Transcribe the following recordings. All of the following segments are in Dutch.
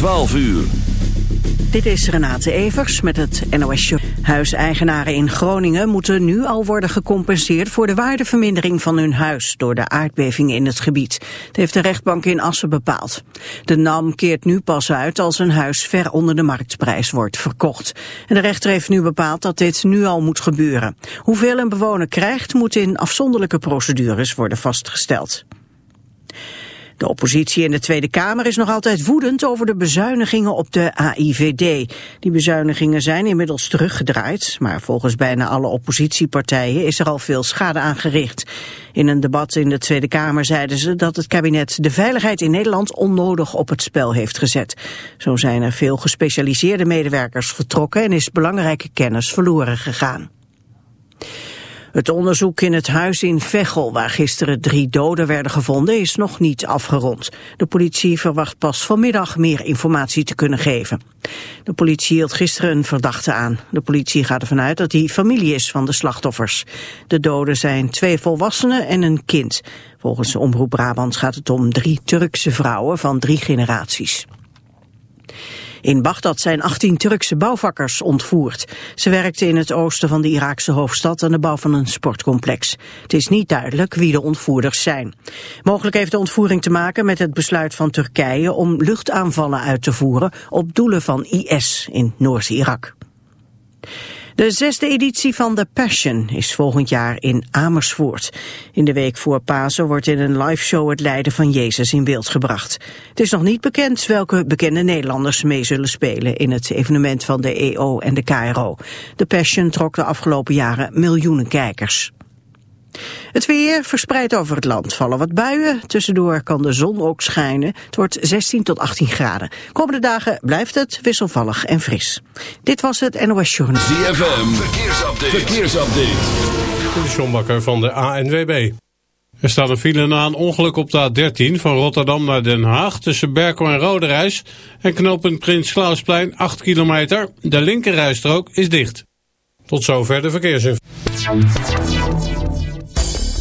12 uur. Dit is Renate Evers met het NOS Show. Huiseigenaren in Groningen moeten nu al worden gecompenseerd voor de waardevermindering van hun huis door de aardbeving in het gebied. Dat heeft de rechtbank in Assen bepaald. De NAM keert nu pas uit als een huis ver onder de marktprijs wordt verkocht. En de rechter heeft nu bepaald dat dit nu al moet gebeuren. Hoeveel een bewoner krijgt moet in afzonderlijke procedures worden vastgesteld. De oppositie in de Tweede Kamer is nog altijd woedend over de bezuinigingen op de AIVD. Die bezuinigingen zijn inmiddels teruggedraaid, maar volgens bijna alle oppositiepartijen is er al veel schade aangericht. In een debat in de Tweede Kamer zeiden ze dat het kabinet de veiligheid in Nederland onnodig op het spel heeft gezet. Zo zijn er veel gespecialiseerde medewerkers vertrokken en is belangrijke kennis verloren gegaan. Het onderzoek in het huis in Veghel, waar gisteren drie doden werden gevonden, is nog niet afgerond. De politie verwacht pas vanmiddag meer informatie te kunnen geven. De politie hield gisteren een verdachte aan. De politie gaat ervan uit dat hij familie is van de slachtoffers. De doden zijn twee volwassenen en een kind. Volgens Omroep Brabant gaat het om drie Turkse vrouwen van drie generaties. In Bagdad zijn 18 Turkse bouwvakkers ontvoerd. Ze werkten in het oosten van de Iraakse hoofdstad aan de bouw van een sportcomplex. Het is niet duidelijk wie de ontvoerders zijn. Mogelijk heeft de ontvoering te maken met het besluit van Turkije om luchtaanvallen uit te voeren op doelen van IS in Noord-Irak. De zesde editie van The Passion is volgend jaar in Amersfoort. In de week voor Pasen wordt in een liveshow het lijden van Jezus in beeld gebracht. Het is nog niet bekend welke bekende Nederlanders mee zullen spelen in het evenement van de EO en de KRO. The Passion trok de afgelopen jaren miljoenen kijkers. Het weer verspreidt over het land. Vallen wat buien. Tussendoor kan de zon ook schijnen. Het wordt 16 tot 18 graden. Komende dagen blijft het wisselvallig en fris. Dit was het NOS Journal. ZFM, verkeersupdate. verkeersupdate. De Sjombakker van de ANWB. Er staat een file na een ongeluk op de A13 van Rotterdam naar Den Haag... tussen Berkel en Roderijs en knooppunt Prins Klausplein 8 kilometer. De linkerrijstrook is dicht. Tot zover de verkeersinformatie.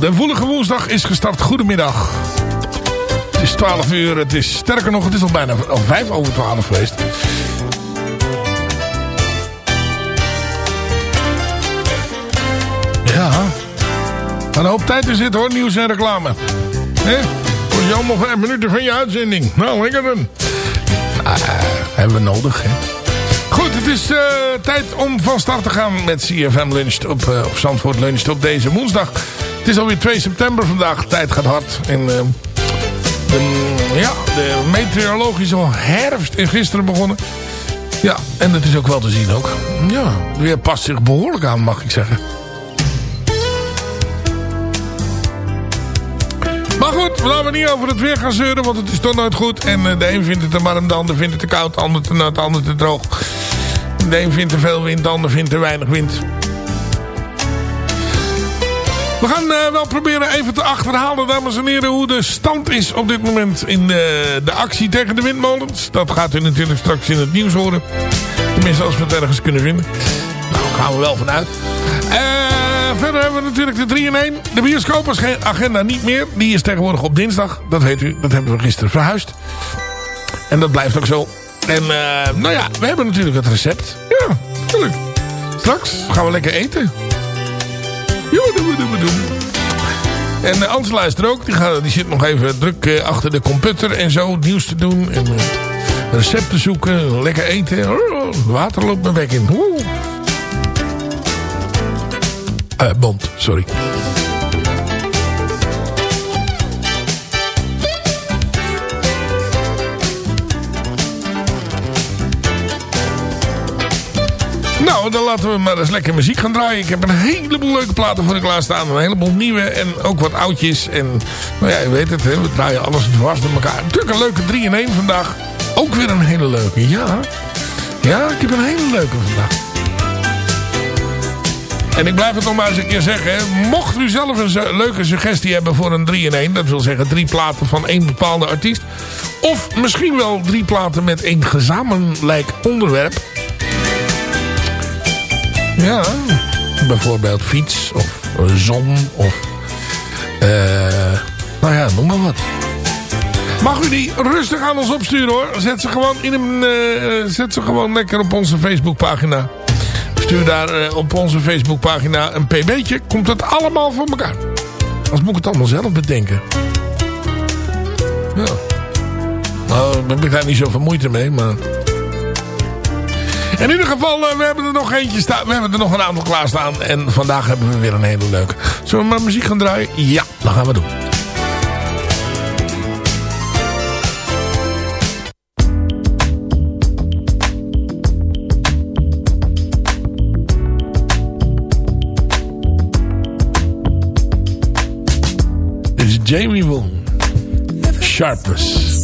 De woelige woensdag is gestart. Goedemiddag. Het is 12 uur. Het is sterker nog, het is al bijna al 5 over 12 geweest. Ja. Een hoop tijd in zit hoor, nieuws en reclame. Hé? Voor je allemaal 5 minuten van je uitzending. Nou, lekker dan. Ah, hebben we nodig, hè. Goed, het is eh, tijd om van start te gaan met CFM Lunch op, eh, op Zandvoort Lunch op deze woensdag. Het is alweer 2 september vandaag. Tijd gaat hard. En eh, de, ja, de meteorologische herfst is gisteren begonnen. Ja, en dat is ook wel te zien ook. Ja, weer past zich behoorlijk aan, mag ik zeggen. Maar goed, laten we niet over het weer gaan zeuren, want het is toch nooit goed. En eh, de een vindt het te warm, de ander vindt het te koud, de ander te nat, de ander te droog. De een vindt te veel wind, de ander vindt te weinig wind. We gaan eh, wel proberen even te achterhalen, dames en heren, hoe de stand is op dit moment in de, de actie tegen de windmolens. Dat gaat u natuurlijk straks in het nieuws horen. Tenminste, als we het ergens kunnen vinden. Nou, daar gaan we wel vanuit. Eh verder hebben we natuurlijk de 3 in 1. De bioscoopagenda niet meer. Die is tegenwoordig op dinsdag. Dat weet u. Dat hebben we gisteren verhuisd. En dat blijft ook zo. En eh, nou ja, we hebben natuurlijk het recept. Ja, natuurlijk. Straks gaan we lekker eten. En uh, Ans luistert ook. Die, gaat, die zit nog even druk eh, achter de computer en zo. Nieuws te doen. En eh, recepten zoeken. Lekker eten. Oh, water loopt mijn bek in. Eh, Bond, sorry. Nou, dan laten we maar eens lekker muziek gaan draaien. Ik heb een heleboel leuke platen voor de klaar staan. Een heleboel nieuwe en ook wat oudjes. En nou ja, je weet het, hè, we draaien alles dwars door elkaar. Natuurlijk een leuke 3 in 1 vandaag. Ook weer een hele leuke, ja. Ja, ik heb een hele leuke vandaag. En ik blijf het nog maar eens een keer zeggen. Mocht u zelf een leuke suggestie hebben voor een 3 in 1. Dat wil zeggen drie platen van één bepaalde artiest. Of misschien wel drie platen met één gezamenlijk onderwerp. Ja, bijvoorbeeld fiets of zon of... eh nou ja, noem maar wat. Mag u die rustig aan ons opsturen hoor. Zet ze gewoon, in een, eh, zet ze gewoon lekker op onze Facebookpagina. Stuur daar eh, op onze Facebookpagina een pb'tje. Komt het allemaal voor elkaar. Anders moet ik het allemaal zelf bedenken. Ja. Nou, daar heb ik daar niet zoveel moeite mee, maar... In ieder geval, eh, we hebben er nog eentje staan. We hebben er nog een aantal klaarstaan. En vandaag hebben we weer een hele leuke. Zullen we maar muziek gaan draaien? Ja, dat gaan we doen. Jamie Woon. Sharpness.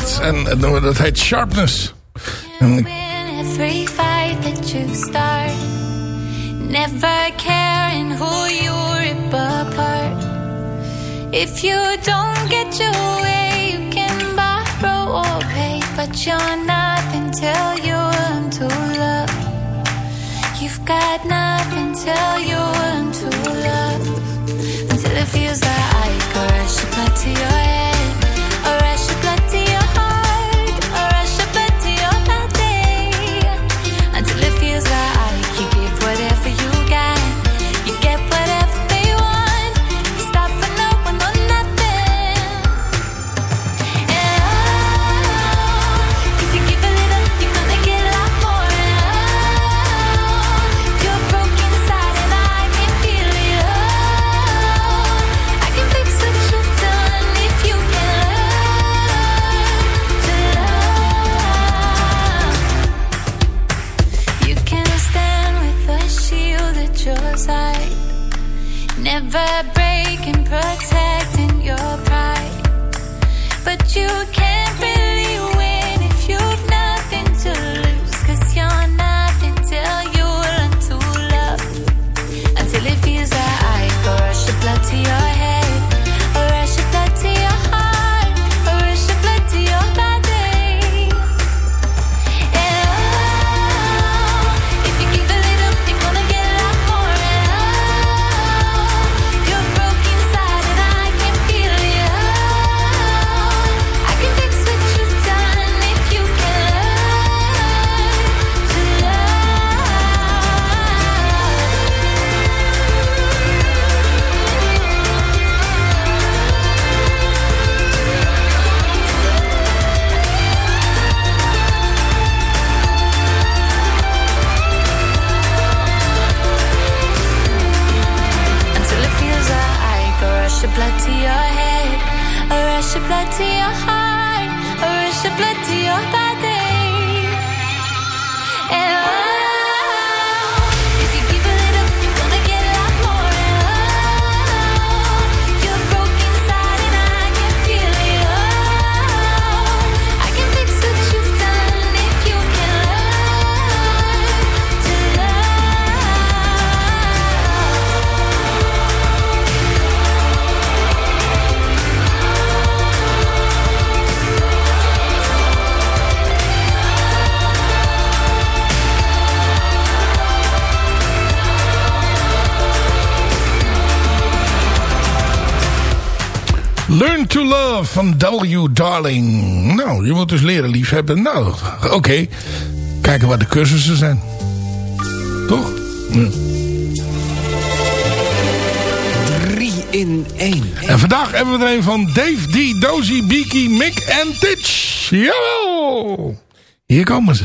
dat. En dat heet Sharpness. En every fight that you start. Never caring who you rip apart. If you don't get your way, you can borrow or pay. But you're nothing till you're unto love. You've got nothing till you're unto love. Until it feels like I rush up to your head. Tell You Darling. Nou, je moet dus leren liefhebben. Nou, oké. Kijken wat de cursussen zijn. Toch? Ja. Drie in één. En vandaag hebben we er een van Dave D, Dozy, Biki, Mick en Titch. Jawel! Hier komen ze.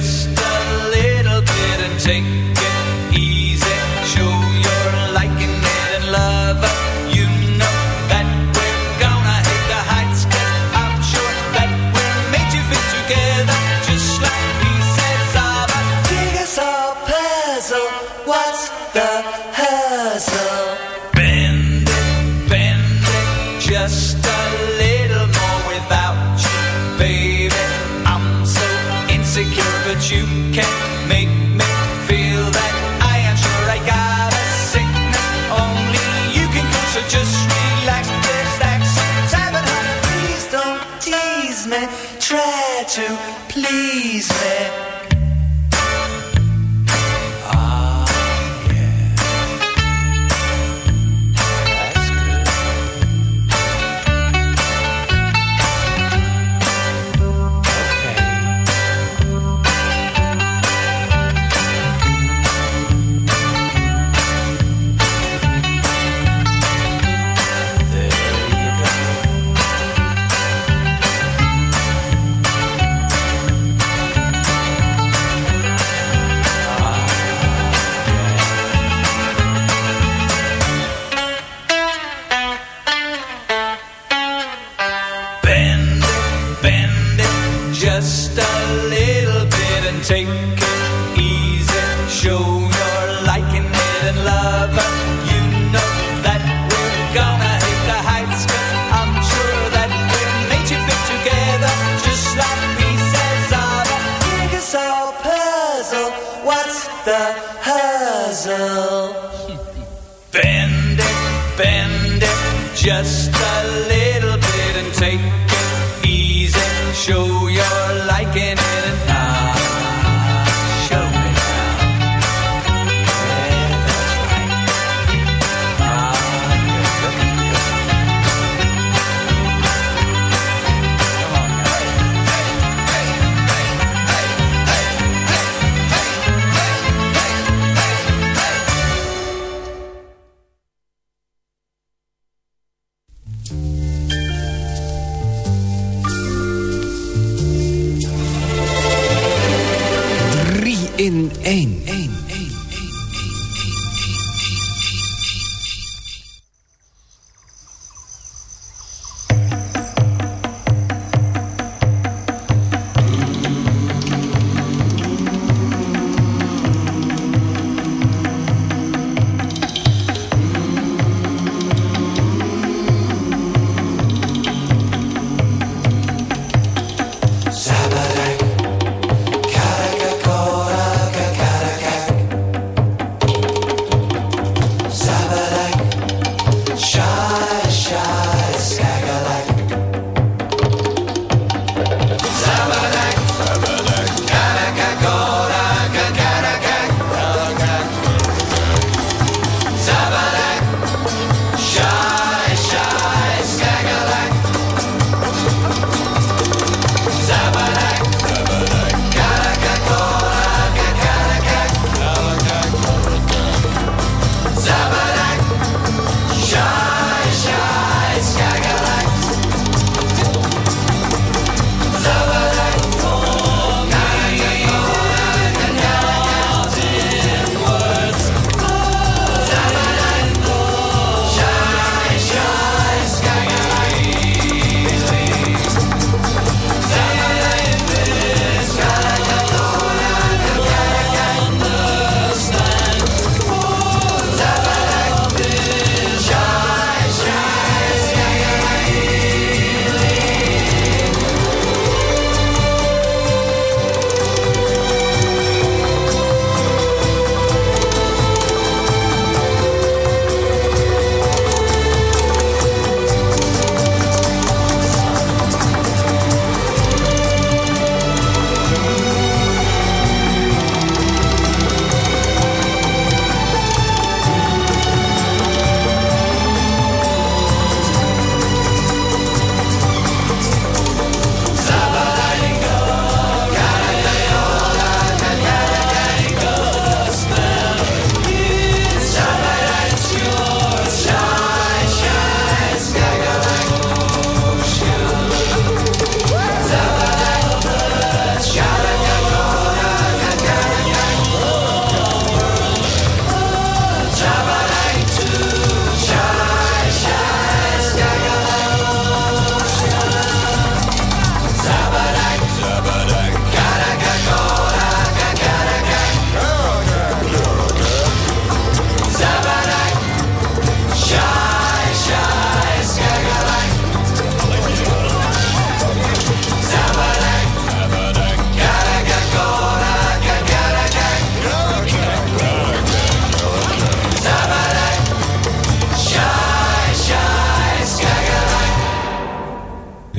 just a little bit and take. just a little bit and take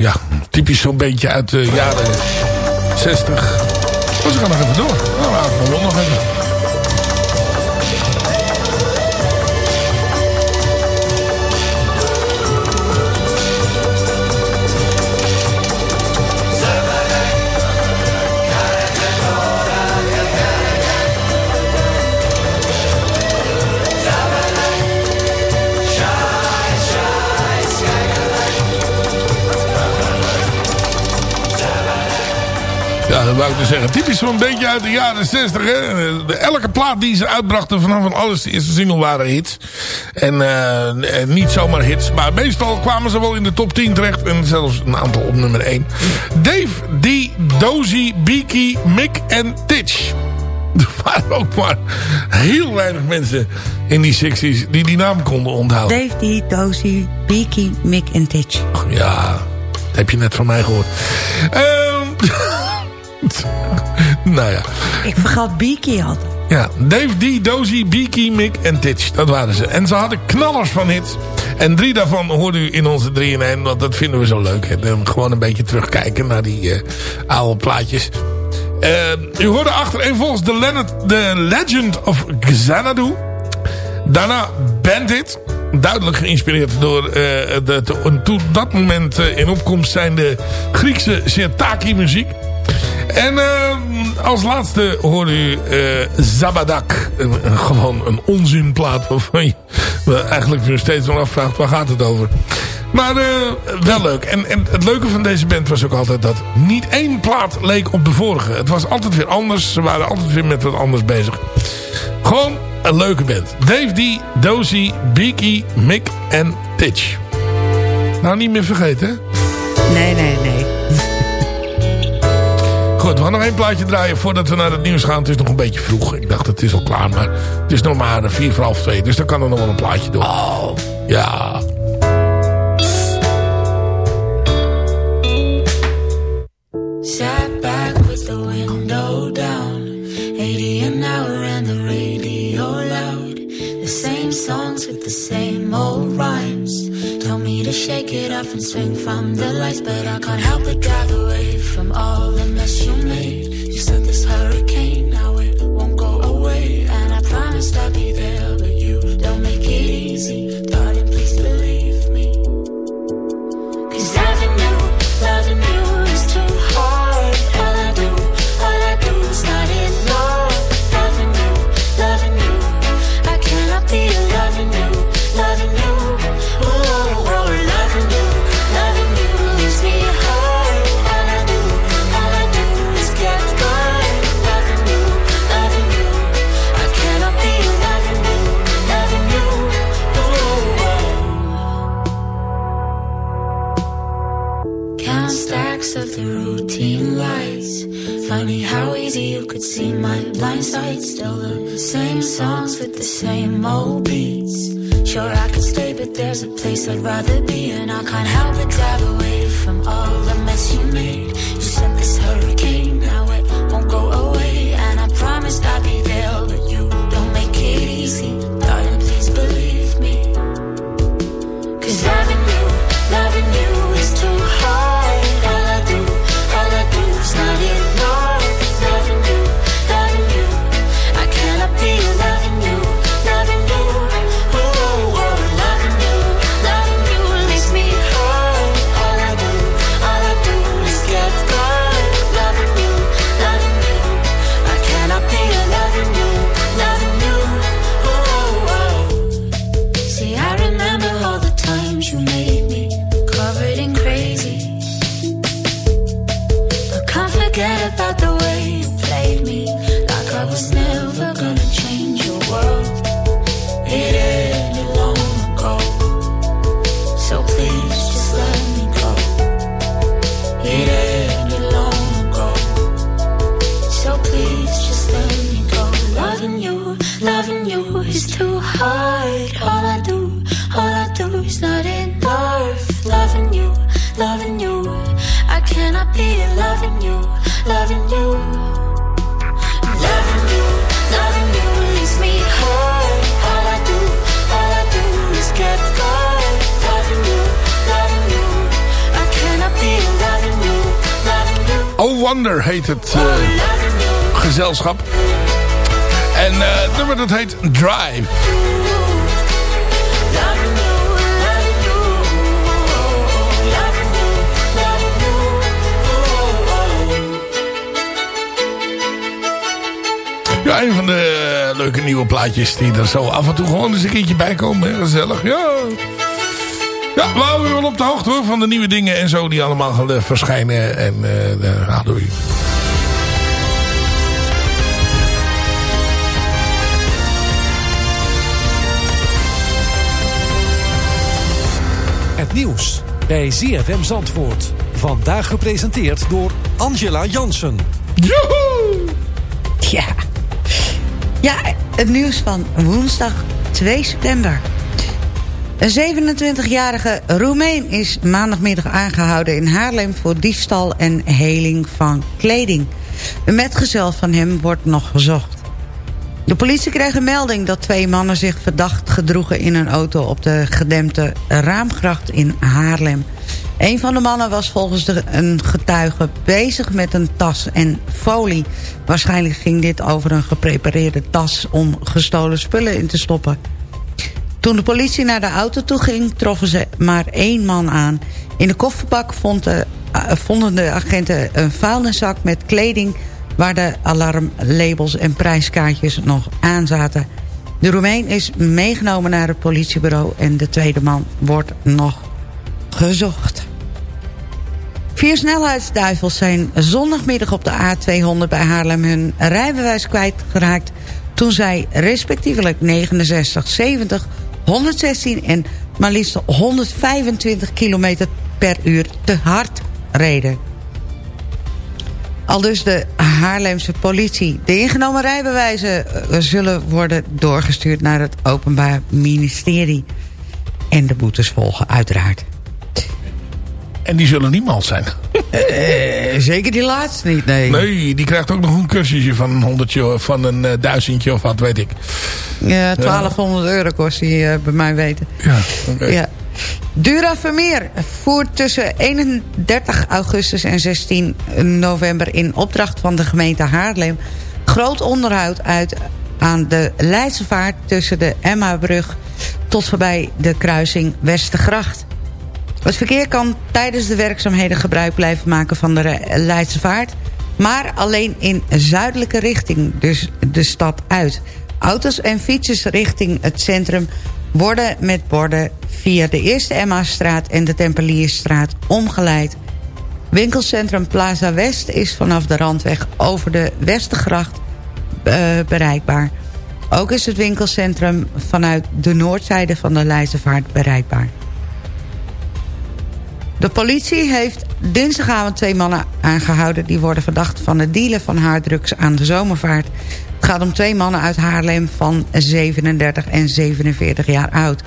Ja, typisch zo'n beetje uit de jaren 60. Maar ze gaan nog even door. Nou, we nog even. Dat wou ik dus zeggen. Typisch zo'n beetje uit de jaren 60. Hè? De- Elke plaat die ze uitbrachten vanaf van alles de eerste single waren hits. En eh, eh, niet zomaar hits. Maar meestal kwamen ze wel in de top 10 terecht. En zelfs een aantal op nummer 1. Dave, D, Dozy, Beaky, Mick en Titch. Er waren ook maar heel weinig mensen in die 60s die die naam konden onthouden. Dave D, Dozy, Beaky, Mick en Titch. Ja, dat heb je net van mij gehoord. Ehm nou ja. Ik vergat Beaky al. Ja, Dave D, Dozy, Beaky, Mick en Titch. Dat waren ze. En ze hadden knallers van hits. En drie daarvan hoorde u in onze 3 in 1. Want dat vinden we zo leuk. Hè. Gewoon een beetje terugkijken naar die eh, oude plaatjes. Eh, u hoorde achtereenvolgens de, Leonard, de Legend of Xanadu. Daarna Bandit. Duidelijk geïnspireerd door eh, de, de, toen dat moment in opkomst zijn de Griekse Sirtaki muziek. En eh, als laatste hoorde u eh, Zabadak. Een, gewoon een onzinplaat waarvan je eigenlijk nu steeds nog afvraagt waar gaat het over. Maar eh, wel leuk. En, en het leuke van deze band was ook altijd dat niet één plaat leek op de vorige. Het was altijd weer anders. Ze waren altijd weer met wat anders bezig. Gewoon een leuke band. Dave D, Dozy, Beaky, Mick en Titch. Nou, niet meer vergeten, hè? Nee, nee, nee. Goed, we gaan nog één plaatje draaien voordat we naar het nieuws gaan. Het is nog een beetje vroeg. Ik dacht, het is al klaar, maar het is nog maar vier voor half twee. Dus dan kan er nog wel een plaatje door. Oh. Ja. Sat back with the window down, 80 an hour and the radio loud. The same songs with the same old rhymes. Told me to shake it off and swing from the lights, but I can't help but drive away from all the mess you made. Same old beats. Sure, I could stay, but there's a place I'd rather be. And I can't help but drive away from all the plaatjes die er zo af en toe gewoon eens een keertje bij komen. hè. Gezellig, ja. Ja, we houden u wel op de hoogte hoor, van de nieuwe dingen en zo die allemaal gaan eh, verschijnen. En eh ja, doei. Het nieuws bij ZFM Zandvoort. Vandaag gepresenteerd door Angela Jansen. Ja. Ja, het nieuws van woensdag 2 september. Een 27-jarige Roemeen is maandagmiddag aangehouden in Haarlem... voor diefstal en heling van kleding. Een metgezel van hem wordt nog gezocht. De politie kreeg een melding dat twee mannen zich verdacht gedroegen... in een auto op de gedempte Raamgracht in Haarlem. Een van de mannen was volgens de, een getuige bezig met een tas en folie. Waarschijnlijk ging dit over een geprepareerde tas om gestolen spullen in te stoppen. Toen de politie naar de auto toe ging, troffen ze maar één man aan. In de kofferbak de, eh, vonden de agenten een vuilniszak met kleding... waar de alarmlabels en prijskaartjes nog aan zaten. De Roemeen is meegenomen naar het politiebureau... en de tweede man wordt nog gezocht. Vier snelheidsduivels zijn zondagmiddag op de A200 bij Haarlem... hun rijbewijs kwijtgeraakt toen zij respectievelijk 69, 70, 116 en maar liefst 125 km per uur te hard reden. Al dus de Haarlemse politie. De ingenomen rijbewijzen eh, zullen worden doorgestuurd naar het Openbaar Ministerie. En de boetes volgen uiteraard. En die zullen niemand zijn. Eh, zeker die laatste niet, nee. Nee, die krijgt ook nog een cursusje van een honderdje, van een eh, duizendje of wat weet ik. Ja, 1200 euro kost die eh, bij mij weten. Ja, oké. Ja. Dura Vermeer voert tussen 31 augustus en 16 november... in opdracht van de gemeente Haarlem... groot onderhoud uit aan de Leidsevaart... tussen de Emma-brug tot voorbij de kruising Westergracht. Het verkeer kan tijdens de werkzaamheden gebruik blijven maken van de Re- Leidsevaart... maar alleen in zuidelijke richting, dus de stad uit. Auto's en fietsers richting het centrum worden met borden... via de Eerste Emma-straat en de Tempelierstraat omgeleid. Winkelcentrum Plaza West is vanaf de Randweg over de Westergracht eh, bereikbaar. Ook is het winkelcentrum vanuit de noordzijde van de Leidsevaart bereikbaar. De politie heeft dinsdagavond twee mannen aangehouden... die worden verdacht van het dealen van harddrugs aan de zomervaart. Het gaat om twee mannen uit Haarlem van 37 en 47 jaar oud.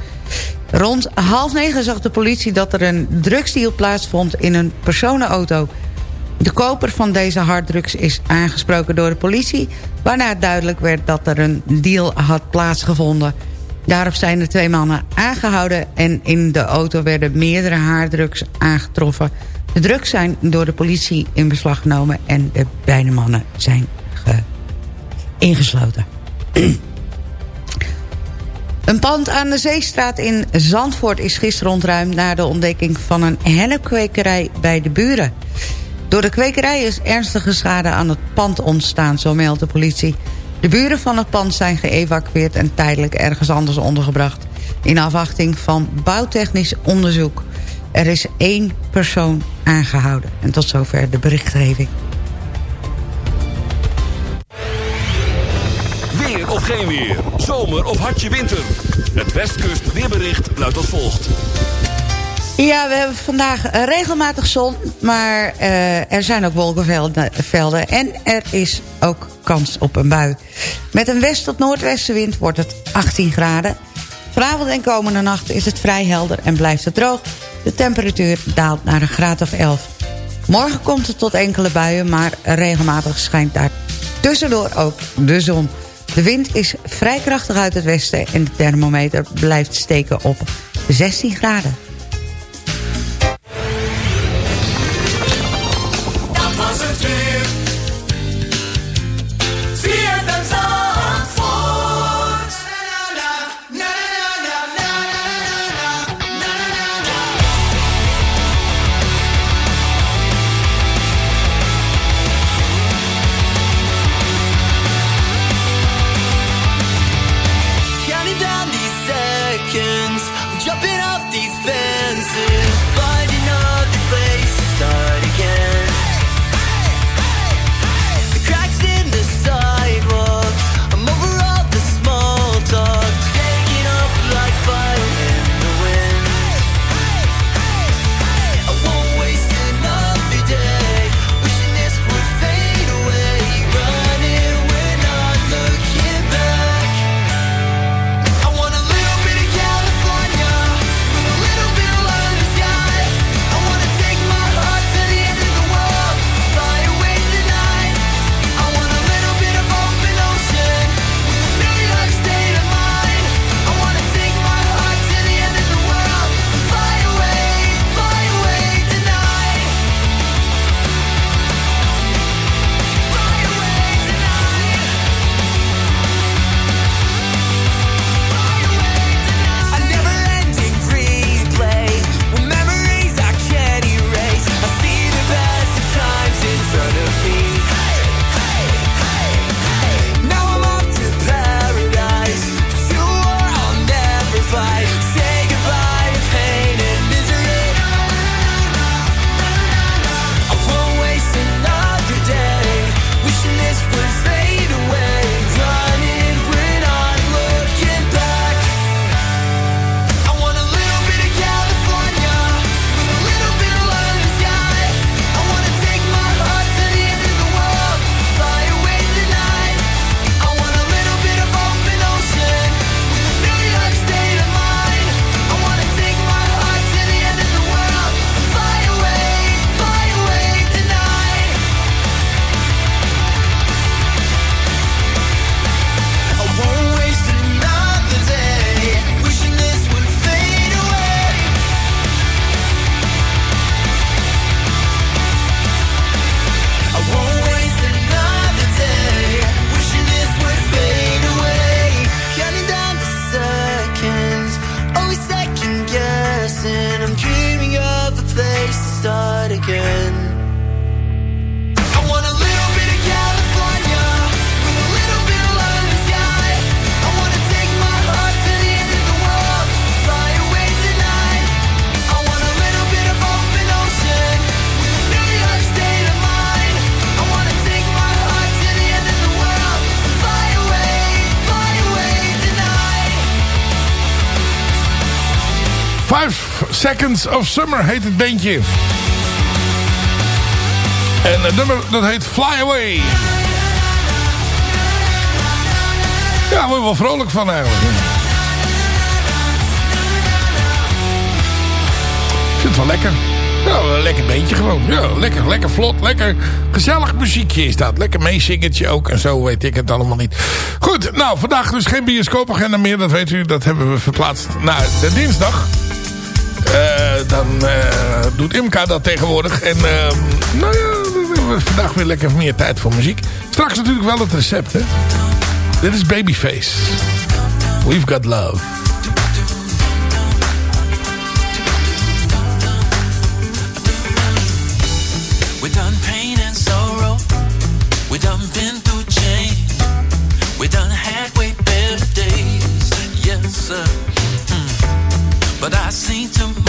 Rond half negen zag de politie dat er een drugsdeal plaatsvond in een personenauto. De koper van deze harddrugs is aangesproken door de politie... waarna duidelijk werd dat er een deal had plaatsgevonden... Daarop zijn de twee mannen aangehouden en in de auto werden meerdere haardrugs aangetroffen. De drugs zijn door de politie in beslag genomen en de beide mannen zijn ge- ingesloten. Een pand aan de Zeestraat in Zandvoort is gisteren ontruimd... na de ontdekking van een hennepkwekerij bij de buren. Door de kwekerij is ernstige schade aan het pand ontstaan, zo meldt de politie. De buren van het pand zijn geëvacueerd en tijdelijk ergens anders ondergebracht. In afwachting van bouwtechnisch onderzoek. Er is één persoon aangehouden. En tot zover de berichtgeving. Weer of geen weer. Zomer of hartje winter. Het Westkust weerbericht luidt als volgt. Ja, we hebben vandaag eh, regelmatig zon, maar eh, er zijn ook wolkenvelden velden en er is ook kans op een bui. Met een west- tot noordwestenwind wordt het 18 graden. Vanavond en komende nacht is het vrij helder en blijft het droog. De temperatuur daalt naar een graad of 11. Morgen komt het tot enkele buien, maar regelmatig schijnt daar tussendoor ook de zon. De wind is vrij krachtig uit het westen en de thermometer blijft steken op 16 graden. Seconds of Summer heet het beentje. En het nummer dat heet Fly Away. Ja, daar word wel vrolijk van eigenlijk. Ik vind het wel lekker. Ja, een lekker beentje gewoon. Ja, lekker, lekker vlot. Lekker gezellig muziekje is dat. Lekker meezingertje ook en zo weet ik het allemaal niet. Goed, nou vandaag dus geen bioscoopagenda meer. Dat weet u, dat hebben we verplaatst naar de dinsdag. Eh, dan eh, doet Imka dat tegenwoordig. En eh, nou ja, hebben vandaag weer lekker meer tijd voor muziek. Straks natuurlijk wel het recept. Dit is Babyface. We've got love. But I seen tomorrow.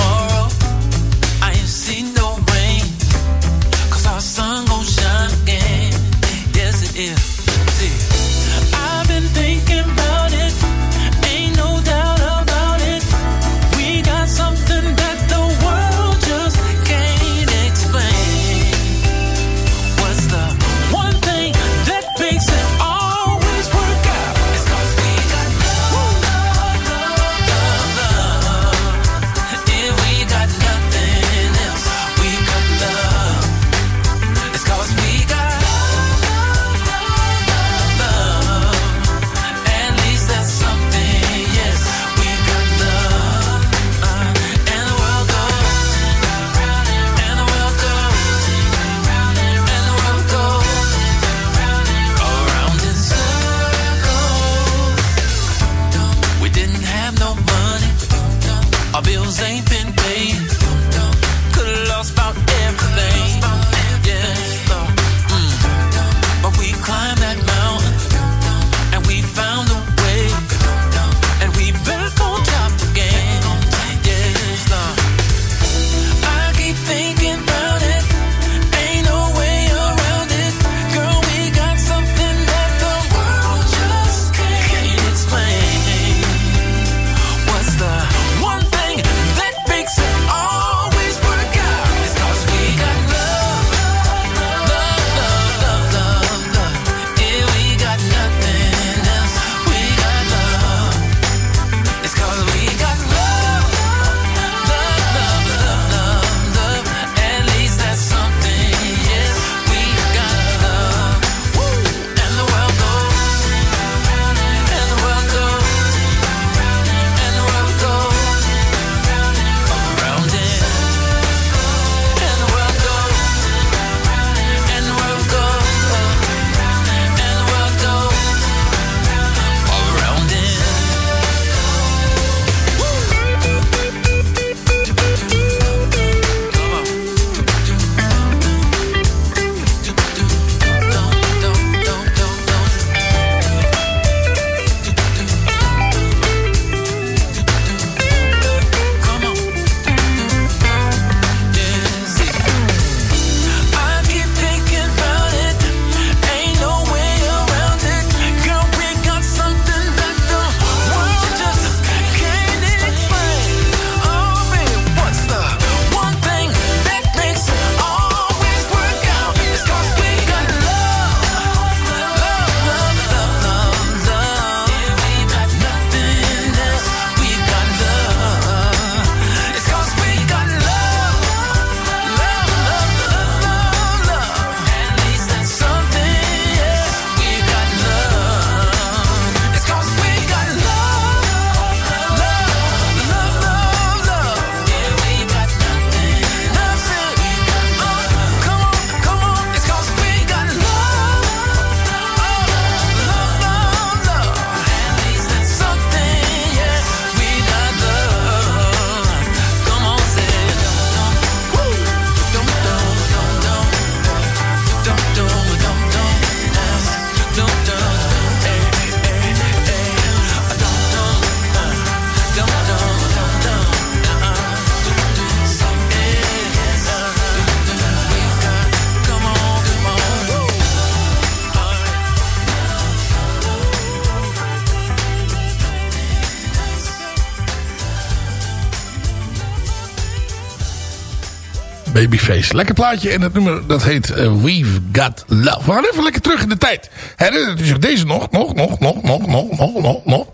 Lekker plaatje. En het nummer dat heet eh, We've Got Love. We gaan even lekker terug in de tijd. Herinnert u zich deze nog? Nog, nog, nog, nog, nog, nog, nog, nog.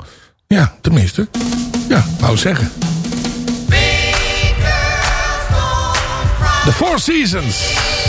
Ja, tenminste. Ja, wou zeggen. The Four Seasons.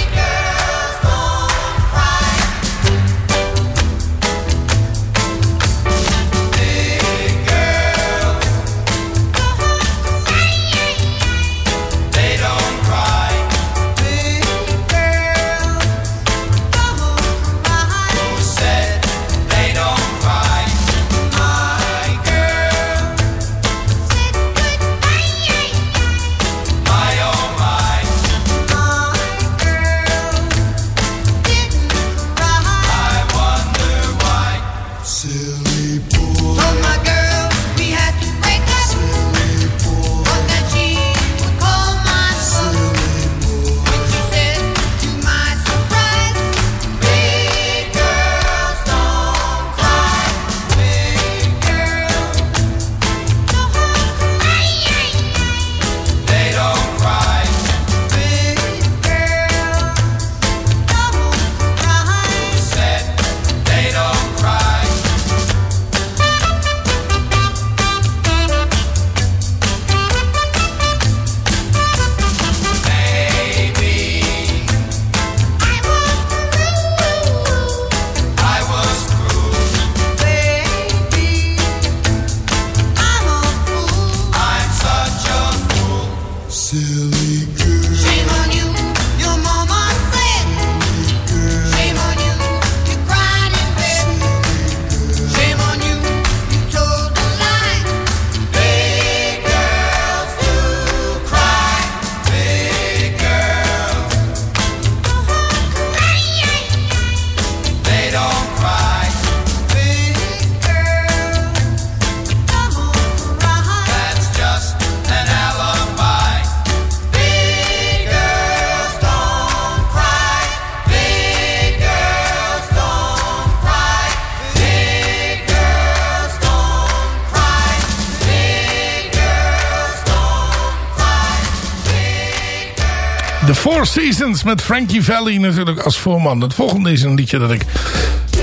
Four Seasons met Frankie Valli natuurlijk als voorman. Het volgende is een liedje dat ik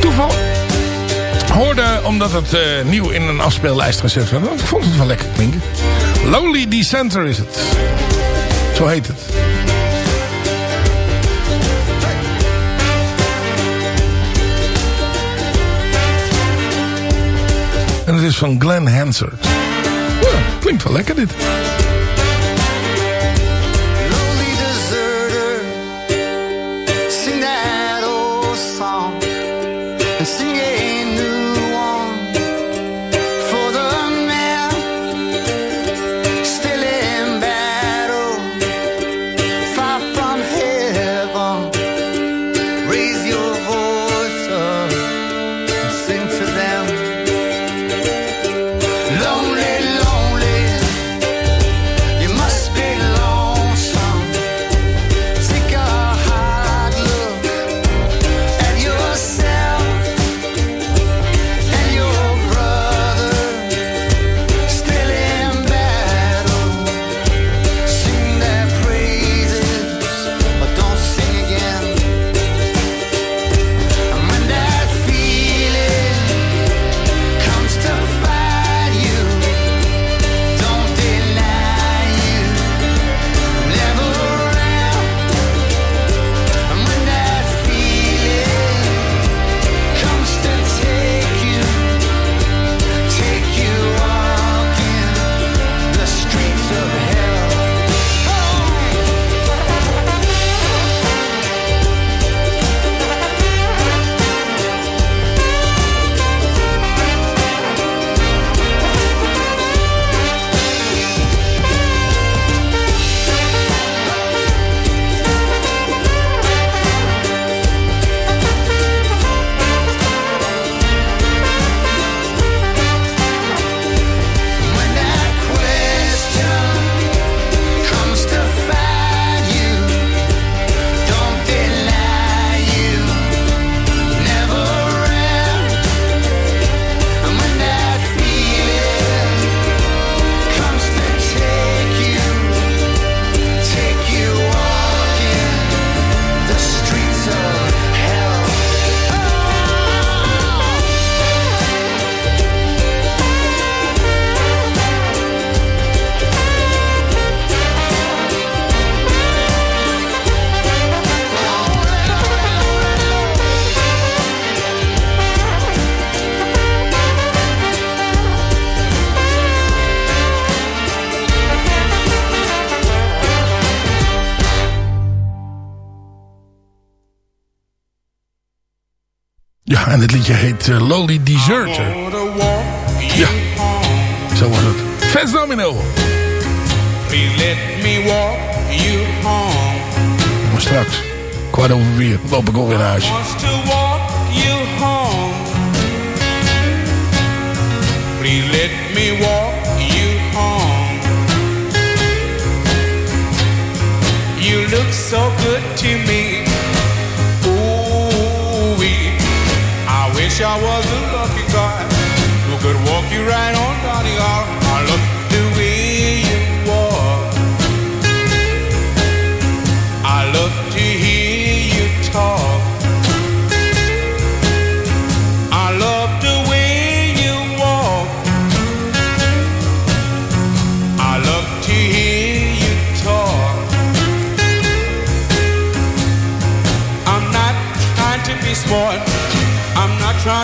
toeval hoorde omdat het eh, nieuw in een afspeellijst gezet werd. Ik vond het wel lekker klinken. Lowly Decenter is het. Zo heet het. En het is van Glenn Hansard. Klinkt wel lekker dit. En het liedje heet eh, uh, Lowly Deserter. Ja, zo was het. Fats Domino. Please let me walk you home. Maar straks, kwart over vier, loop ik alweer naar huis. Please let me walk you home. You look so good to me. wish I wasn't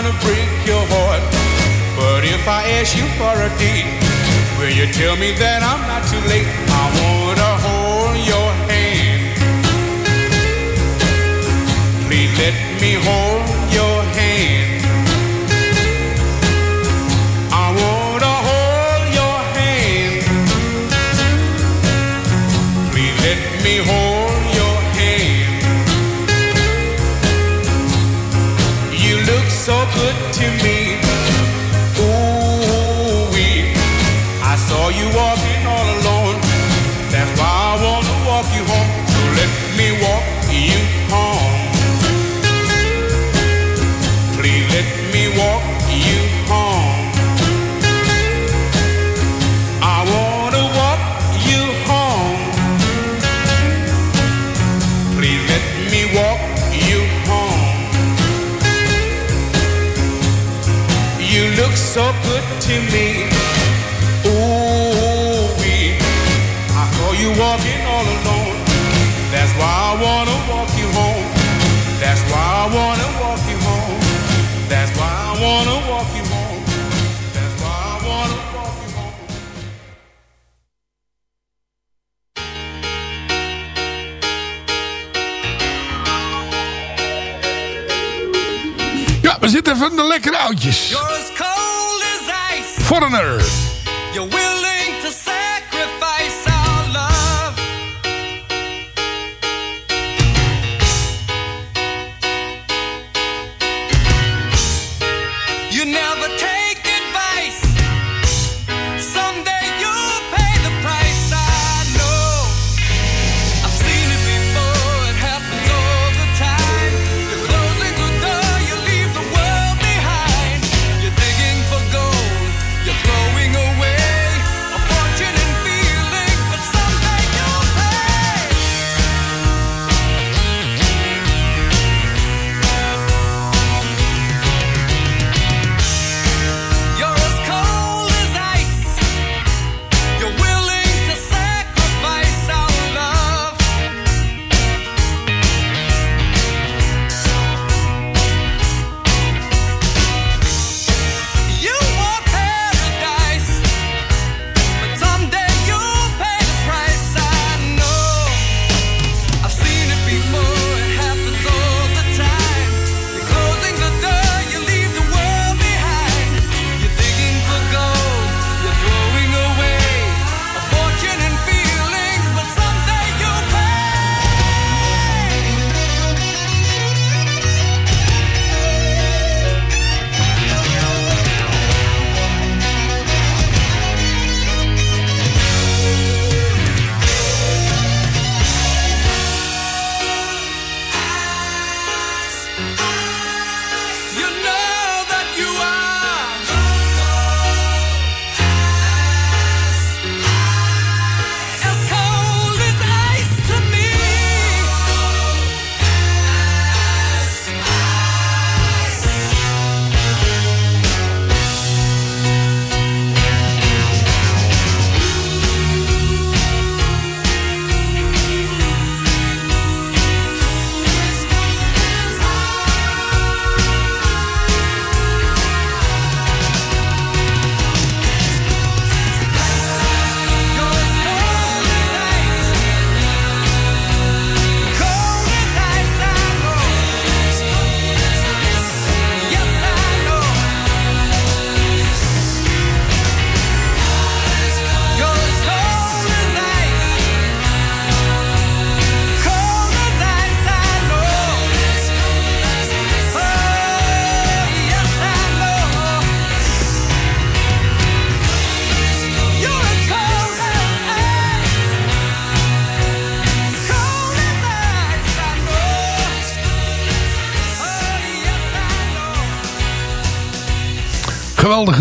gonna break your heart. But if I ask you for a date, will you tell me that I'm not too late? I wanna hold your hand. Please let me hold We zitten van de lekkere oudjes. Foreigner.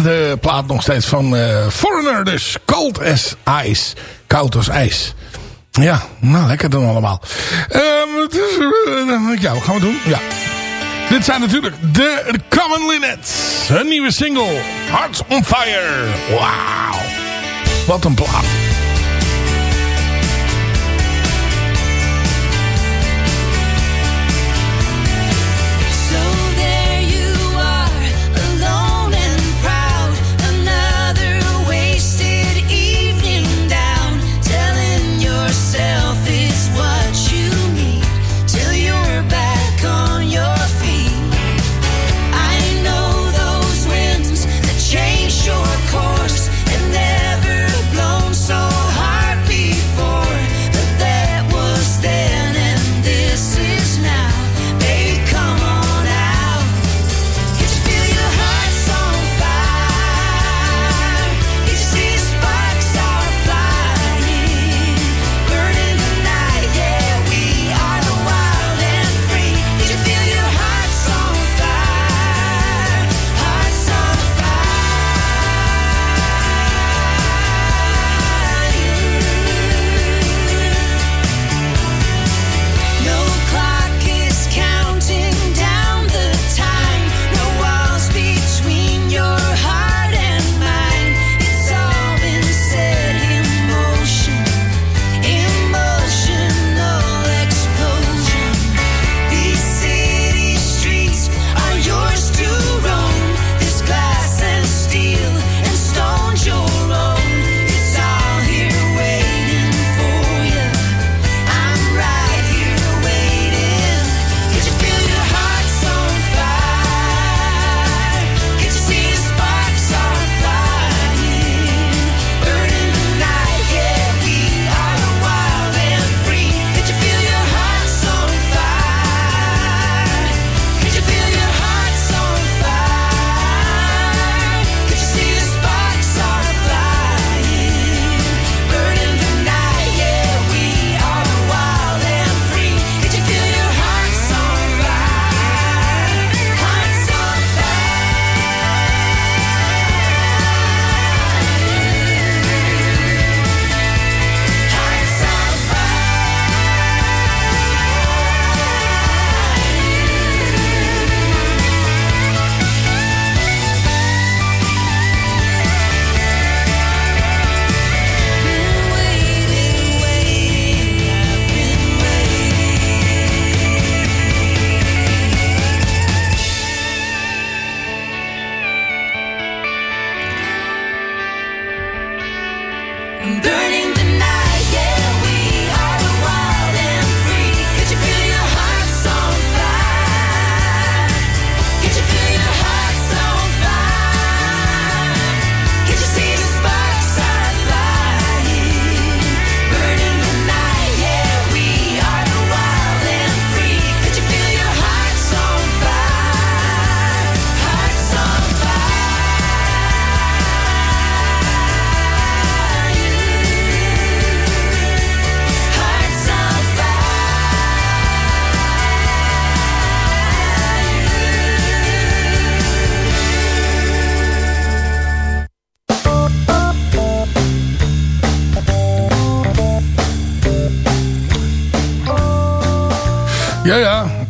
Geweldige plaat nog steeds van eh, Foreigner. Dus Cold as Ice. Koud als ijs. Ja, nou lekker dan allemaal. Ehm, eh, ja, wat gaan we doen? Ja. Dit zijn natuurlijk de Common Linnets. Hun nieuwe single. Hearts on Fire. Wauw. Wat een plaat.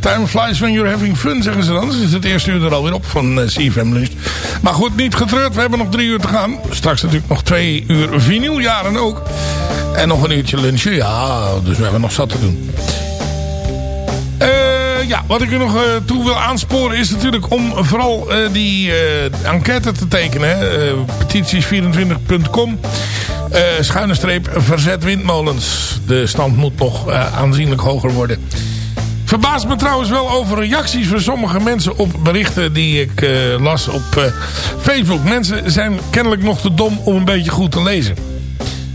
Time flies when you're having fun, zeggen ze dan. Dus is het eerste uur er alweer op van uh, CFM Lunch. Maar goed, niet getreurd. We hebben nog drie uur te gaan. Straks natuurlijk nog twee uur vinyljaren ook. En nog een uurtje lunchen. Ja, dus we hebben nog zat te doen. Eh, ja, wat ik u nog eh, toe wil aansporen is natuurlijk om vooral eh, die eh, enquête te tekenen. hè. Eh, petities24.com eh, schuine streep verzet windmolens. De stand moet nog eh, aanzienlijk hoger worden. Verbaast me trouwens wel over reacties van sommige mensen op berichten die ik eh, las op eh, Facebook. Mensen zijn kennelijk nog te dom om een beetje goed te lezen.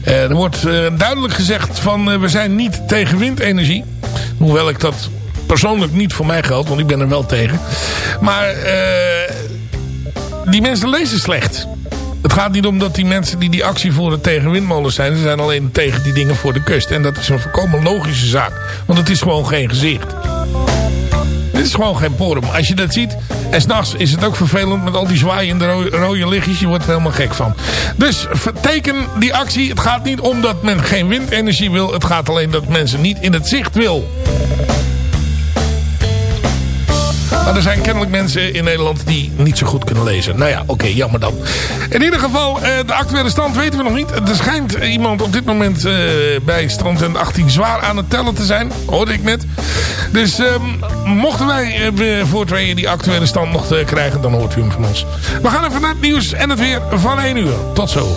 Eh, er wordt duidelijk gezegd van we zijn niet tegen windenergie. Hoewel ik dat persoonlijk niet voor mij geldt, want ik ben er wel tegen. Maar die mensen lezen slecht. Het gaat niet om dat die mensen die die actie voeren tegen windmolens zijn. Ze zijn alleen tegen die dingen voor de kust. En dat is een volkomen logische zaak. Want het is gewoon geen gezicht. Dit is gewoon geen porum. Als je dat ziet. En s'nachts is het ook vervelend met al die zwaaiende ro- rode lichtjes. Je wordt er helemaal gek van. Dus teken die actie. Het gaat niet om dat men geen windenergie wil. Het gaat alleen dat mensen niet in het zicht wil. Maar er zijn kennelijk mensen in Nederland die niet zo goed kunnen lezen. Nou ja, oké, jammer dan. In ieder geval, eh, de actuele stand weten we nog niet. Er schijnt iemand op dit moment eh, bij Strand 18 zwaar aan het tellen te zijn. Hoorde ik net. Dus ehm, mochten wij eh, voor tweeën die actuele stand nog krijgen, dan hoort u hem van ons. We gaan even naar het nieuws en het weer van 1 uur. Tot zo.